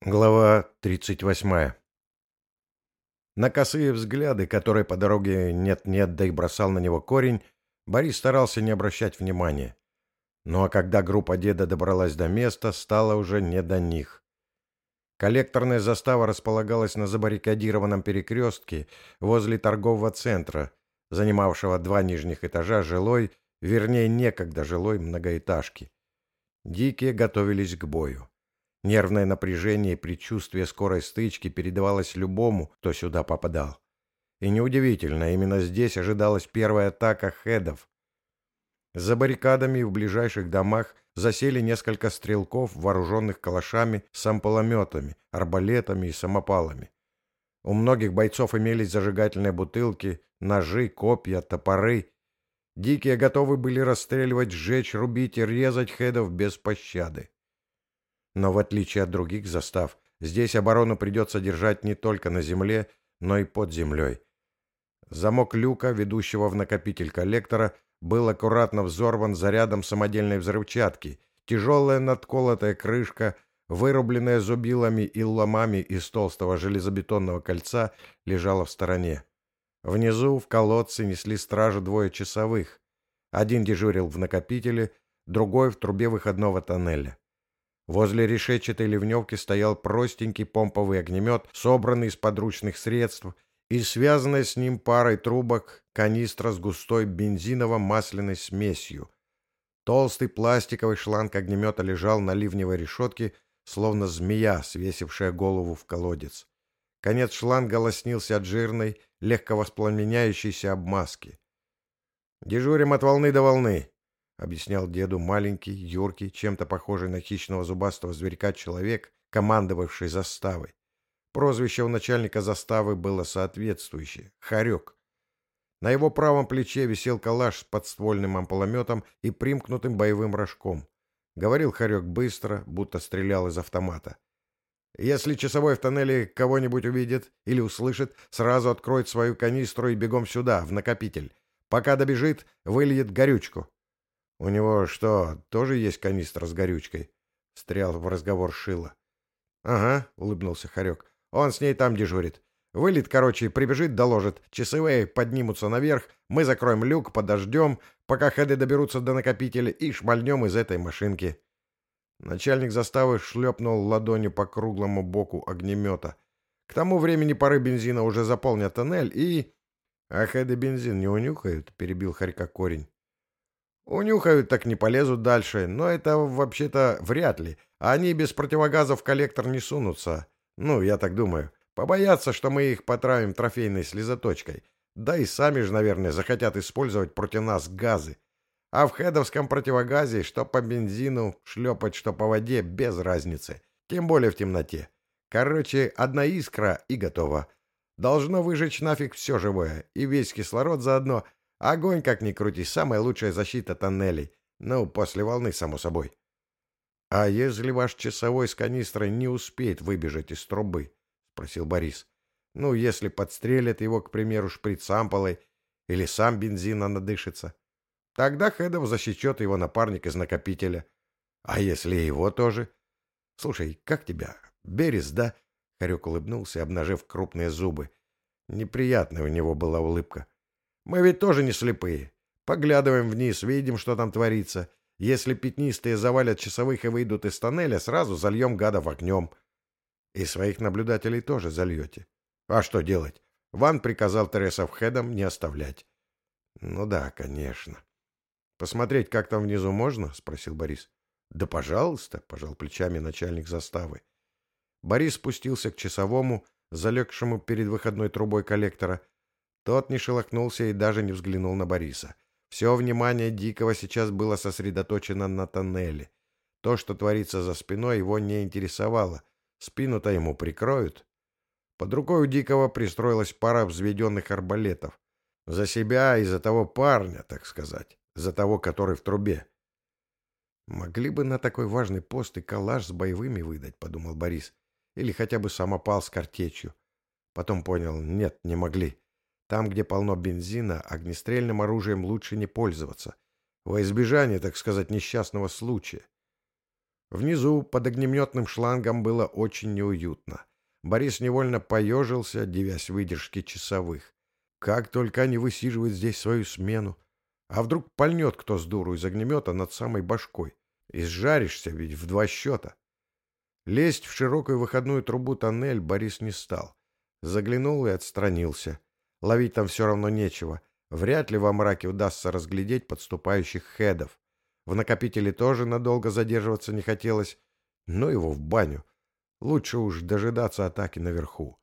Глава 38. На косые взгляды, которые по дороге нет-нет, да и бросал на него корень, Борис старался не обращать внимания. Ну а когда группа деда добралась до места, стало уже не до них. Коллекторная застава располагалась на забаррикадированном перекрестке возле торгового центра, занимавшего два нижних этажа жилой, вернее, некогда жилой многоэтажки. Дикие готовились к бою. Нервное напряжение и предчувствие скорой стычки передавалось любому, кто сюда попадал. И неудивительно, именно здесь ожидалась первая атака хедов. За баррикадами в ближайших домах засели несколько стрелков, вооруженных калашами с ампулометами, арбалетами и самопалами. У многих бойцов имелись зажигательные бутылки, ножи, копья, топоры. Дикие готовы были расстреливать, сжечь, рубить и резать хедов без пощады. Но в отличие от других застав, здесь оборону придется держать не только на земле, но и под землей. Замок люка, ведущего в накопитель коллектора, был аккуратно взорван зарядом самодельной взрывчатки. Тяжелая надколотая крышка, вырубленная зубилами и ломами из толстого железобетонного кольца, лежала в стороне. Внизу в колодце несли стражу двое часовых. Один дежурил в накопителе, другой в трубе выходного тоннеля. Возле решетчатой ливневки стоял простенький помповый огнемет, собранный из подручных средств, и связанная с ним парой трубок канистра с густой бензиново-масляной смесью. Толстый пластиковый шланг огнемета лежал на ливневой решетке, словно змея, свесившая голову в колодец. Конец шланга лоснился от жирной, легко воспламеняющейся обмазки. «Дежурим от волны до волны», — объяснял деду маленький, юркий, чем-то похожий на хищного зубастого зверька человек, командовавший заставой. Прозвище у начальника заставы было соответствующее — Харек. На его правом плече висел калаш с подствольным ампулометом и примкнутым боевым рожком. Говорил Харек быстро, будто стрелял из автомата. «Если часовой в тоннеле кого-нибудь увидит или услышит, сразу откроет свою канистру и бегом сюда, в накопитель. Пока добежит, выльет горючку. «У него что, тоже есть канистра с горючкой?» — встрял в разговор Шила. «Ага», — улыбнулся Харек. «Он с ней там дежурит. Вылет, короче, прибежит, доложит. Часовые поднимутся наверх, мы закроем люк, подождем, пока хеды доберутся до накопителя и шмальнем из этой машинки». Начальник заставы шлепнул ладонью по круглому боку огнемета. К тому времени пары бензина уже заполнят тоннель и... — А хеды бензин не унюхают? — перебил Харька корень. Унюхают, так не полезут дальше, но это вообще-то вряд ли. Они без противогазов в коллектор не сунутся. Ну, я так думаю. Побоятся, что мы их потравим трофейной слезоточкой. Да и сами же, наверное, захотят использовать против нас газы. А в хедовском противогазе, что по бензину, шлепать, что по воде, без разницы. Тем более в темноте. Короче, одна искра и готово. Должно выжечь нафиг все живое, и весь кислород заодно — Огонь, как ни крути, самая лучшая защита тоннелей. Ну, после волны, само собой. — А если ваш часовой с канистрой не успеет выбежать из трубы? — спросил Борис. — Ну, если подстрелят его, к примеру, шприц-ампулой, или сам бензина надышится. Тогда Хедов защечет его напарник из накопителя. А если его тоже? Слушай, как тебя? Берез, да? Харек улыбнулся, обнажив крупные зубы. Неприятная у него была улыбка. Мы ведь тоже не слепые. Поглядываем вниз, видим, что там творится. Если пятнистые завалят часовых и выйдут из тоннеля, сразу зальем гадов огнем. И своих наблюдателей тоже зальете. А что делать? Ван приказал Тересов Хедом не оставлять. Ну да, конечно. Посмотреть, как там внизу можно? Спросил Борис. Да пожалуйста, пожал плечами начальник заставы. Борис спустился к часовому, залегшему перед выходной трубой коллектора, тот не шелохнулся и даже не взглянул на Бориса. Все внимание Дикого сейчас было сосредоточено на тоннеле. То, что творится за спиной, его не интересовало. Спину-то ему прикроют. Под рукой у Дикого пристроилась пара взведенных арбалетов. За себя и за того парня, так сказать. За того, который в трубе. «Могли бы на такой важный пост и калаш с боевыми выдать», — подумал Борис. «Или хотя бы самопал с картечью». Потом понял, нет, не могли. Там, где полно бензина, огнестрельным оружием лучше не пользоваться. Во избежание, так сказать, несчастного случая. Внизу, под огнеметным шлангом, было очень неуютно. Борис невольно поежился, девясь выдержки часовых. Как только они высиживают здесь свою смену. А вдруг пальнет кто с дуру из огнемета над самой башкой? И сжаришься ведь в два счета. Лезть в широкую выходную трубу тоннель Борис не стал. Заглянул и отстранился. Ловить там все равно нечего. Вряд ли во мраке удастся разглядеть подступающих хедов. В накопителе тоже надолго задерживаться не хотелось. Но его в баню. Лучше уж дожидаться атаки наверху.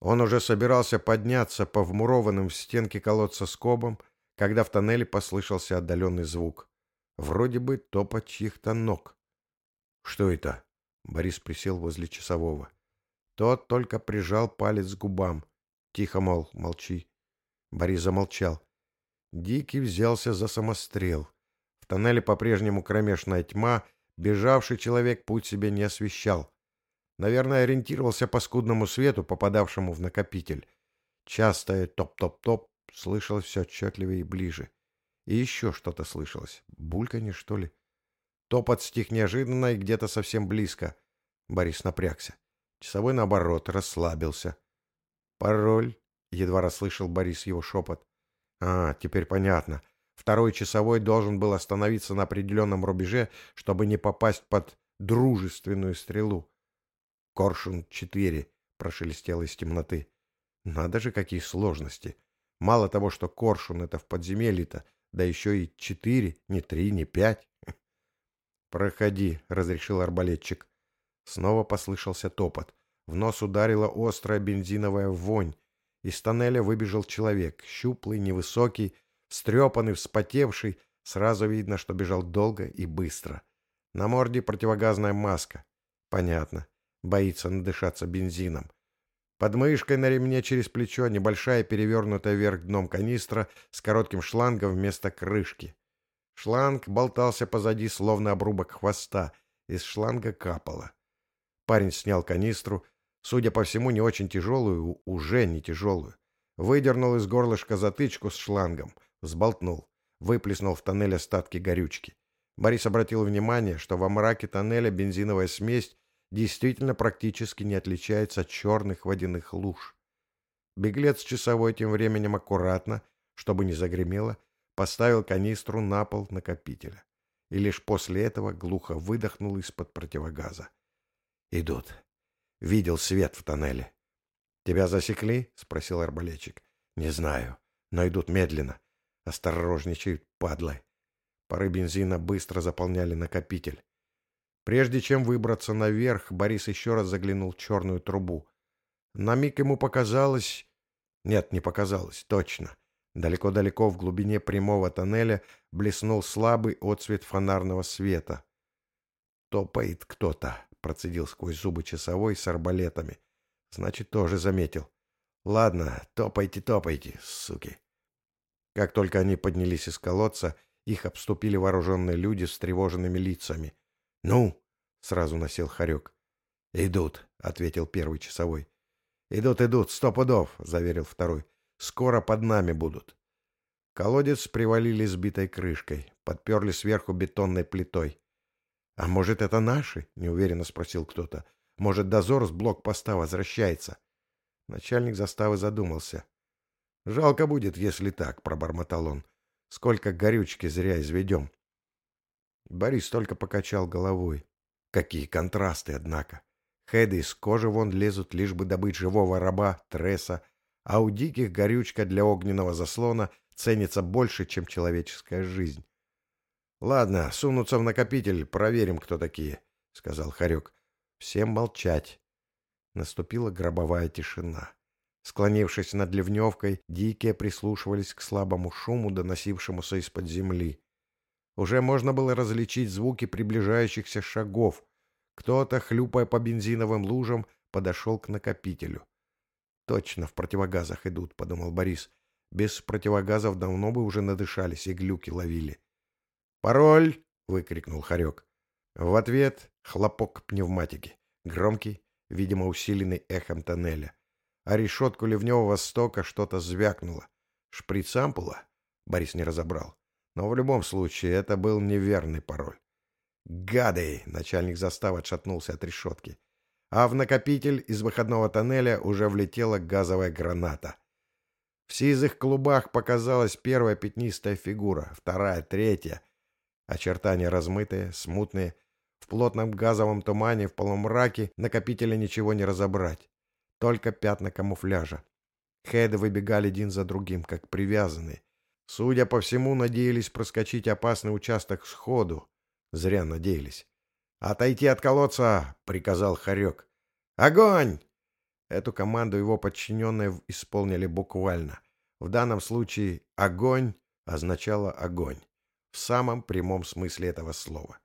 Он уже собирался подняться по вмурованным в стенке колодца скобам, когда в тоннеле послышался отдаленный звук. Вроде бы топот чьих-то ног. «Что это?» Борис присел возле часового. Тот только прижал палец к губам. Тихо, мол, молчи. Борис замолчал. Дикий взялся за самострел. В тоннеле по-прежнему кромешная тьма, бежавший человек путь себе не освещал. Наверное, ориентировался по скудному свету, попадавшему в накопитель. Частое топ-топ-топ слышалось все отчетливее и ближе. И еще что-то слышалось. Бульканье, что ли? Топот стих неожиданно и где-то совсем близко. Борис напрягся. Часовой, наоборот, расслабился. «Пароль?» — едва расслышал Борис его шепот. «А, теперь понятно. Второй часовой должен был остановиться на определенном рубеже, чтобы не попасть под дружественную стрелу. «Коршун-4», — прошелестел из темноты. «Надо же, какие сложности! Мало того, что коршун — это в подземелье-то, да еще и четыре, не три, не пять». «Проходи», — разрешил арбалетчик. Снова послышался топот. В нос ударила острая бензиновая вонь. Из тоннеля выбежал человек, щуплый, невысокий, встрепанный, вспотевший. Сразу видно, что бежал долго и быстро. На морде противогазная маска. Понятно. Боится надышаться бензином. Под мышкой на ремне через плечо небольшая перевернутая вверх дном канистра с коротким шлангом вместо крышки. Шланг болтался позади, словно обрубок хвоста. Из шланга капало. Парень снял канистру, судя по всему, не очень тяжелую, уже не тяжелую. Выдернул из горлышка затычку с шлангом, взболтнул, выплеснул в тоннель остатки горючки. Борис обратил внимание, что во мраке тоннеля бензиновая смесь действительно практически не отличается от черных водяных луж. Беглец часовой тем временем аккуратно, чтобы не загремело, поставил канистру на пол накопителя. И лишь после этого глухо выдохнул из-под противогаза. «Идут. Видел свет в тоннеле». «Тебя засекли?» — спросил арбалетчик. «Не знаю, но идут медленно. Осторожничают, падлы». Пары бензина быстро заполняли накопитель. Прежде чем выбраться наверх, Борис еще раз заглянул в черную трубу. На миг ему показалось... Нет, не показалось, точно. Далеко-далеко в глубине прямого тоннеля блеснул слабый отсвет фонарного света. «Топает кто-то», — процедил сквозь зубы часовой с арбалетами. «Значит, тоже заметил. Ладно, топайте, топайте, суки». Как только они поднялись из колодца, их обступили вооруженные люди с тревоженными лицами — «Ну?» — сразу насел Харек. «Идут», — ответил первый часовой. «Идут, идут, сто пудов», — заверил второй. «Скоро под нами будут». Колодец привалили сбитой крышкой, подперли сверху бетонной плитой. «А может, это наши?» — неуверенно спросил кто-то. «Может, дозор с блокпоста возвращается?» Начальник заставы задумался. «Жалко будет, если так», — пробормотал он. «Сколько горючки зря изведем». Борис только покачал головой. Какие контрасты, однако. Хеды из кожи вон лезут, лишь бы добыть живого раба, тресса, а у диких горючка для огненного заслона ценится больше, чем человеческая жизнь. «Ладно, сунутся в накопитель, проверим, кто такие», — сказал Харек. «Всем молчать». Наступила гробовая тишина. Склонившись над ливневкой, дикие прислушивались к слабому шуму, доносившемуся из-под земли. Уже можно было различить звуки приближающихся шагов. Кто-то, хлюпая по бензиновым лужам, подошел к накопителю. «Точно в противогазах идут», — подумал Борис. «Без противогазов давно бы уже надышались и глюки ловили». «Пароль!» — выкрикнул Харек. В ответ хлопок пневматики. Громкий, видимо, усиленный эхом тоннеля. А решетку ливневого стока что-то звякнуло. Шприц-ампула? Борис не разобрал. Но в любом случае это был неверный пароль. «Гады!» — начальник заставы отшатнулся от решетки. А в накопитель из выходного тоннеля уже влетела газовая граната. В сизых клубах показалась первая пятнистая фигура, вторая, третья. Очертания размытые, смутные. В плотном газовом тумане, в полумраке накопителя ничего не разобрать. Только пятна камуфляжа. Хеды выбегали один за другим, как привязанные. Судя по всему, надеялись проскочить опасный участок сходу. Зря надеялись. «Отойти от колодца!» — приказал Харек. «Огонь!» Эту команду его подчиненные исполнили буквально. В данном случае «огонь» означало «огонь». В самом прямом смысле этого слова.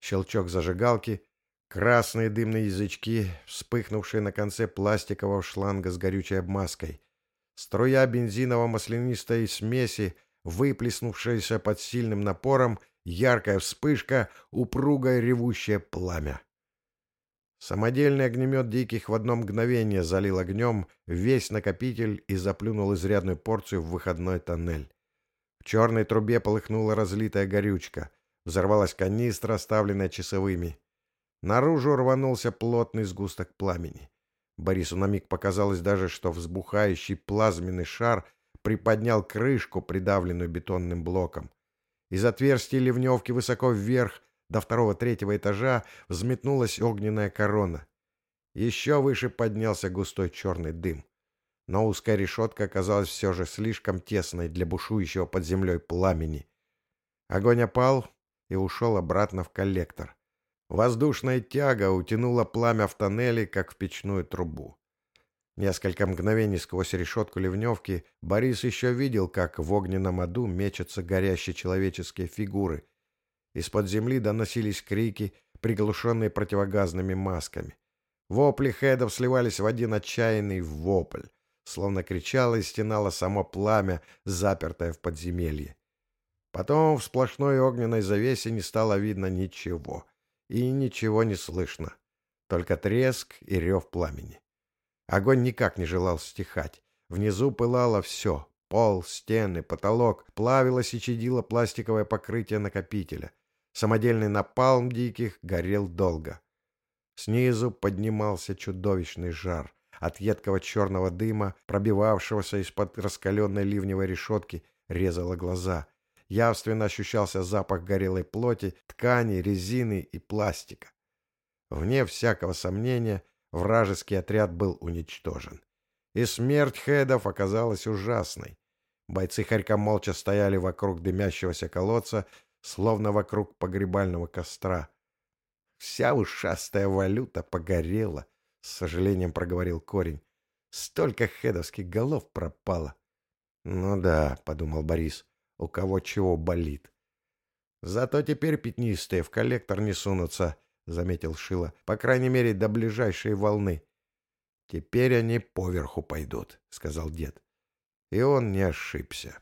Щелчок зажигалки, красные дымные язычки, вспыхнувшие на конце пластикового шланга с горючей обмазкой. Струя бензиново-маслянистой смеси, выплеснувшаяся под сильным напором Яркая вспышка, упругое ревущее пламя. Самодельный огнемет диких в одно мгновение залил огнем весь накопитель и заплюнул изрядную порцию в выходной тоннель. В черной трубе полыхнула разлитая горючка. Взорвалась канистра, оставленная часовыми. Наружу рванулся плотный сгусток пламени. Борису на миг показалось даже, что взбухающий плазменный шар приподнял крышку, придавленную бетонным блоком. Из отверстий ливневки высоко вверх, до второго-третьего этажа, взметнулась огненная корона. Еще выше поднялся густой черный дым. Но узкая решетка оказалась все же слишком тесной для бушующего под землей пламени. Огонь опал и ушел обратно в коллектор. Воздушная тяга утянула пламя в тоннеле, как в печную трубу. Несколько мгновений сквозь решетку ливневки Борис еще видел, как в огненном аду мечутся горящие человеческие фигуры. Из-под земли доносились крики, приглушенные противогазными масками. Вопли хедов сливались в один отчаянный вопль, словно кричало и стенало само пламя, запертое в подземелье. Потом в сплошной огненной завесе не стало видно ничего, и ничего не слышно, только треск и рев пламени. Огонь никак не желал стихать. Внизу пылало все. Пол, стены, потолок. Плавилось и чадило пластиковое покрытие накопителя. Самодельный напалм диких горел долго. Снизу поднимался чудовищный жар. От едкого черного дыма, пробивавшегося из-под раскаленной ливневой решетки, резало глаза. Явственно ощущался запах горелой плоти, ткани, резины и пластика. Вне всякого сомнения, Вражеский отряд был уничтожен. И смерть хедов оказалась ужасной. Бойцы Харька молча стояли вокруг дымящегося колодца, словно вокруг погребального костра. «Вся ушастая валюта погорела», — с сожалением проговорил корень. «Столько хедовских голов пропало». «Ну да», — подумал Борис, — «у кого чего болит». «Зато теперь пятнистые в коллектор не сунутся», — заметил Шила. — По крайней мере, до ближайшей волны. — Теперь они поверху пойдут, — сказал дед. И он не ошибся.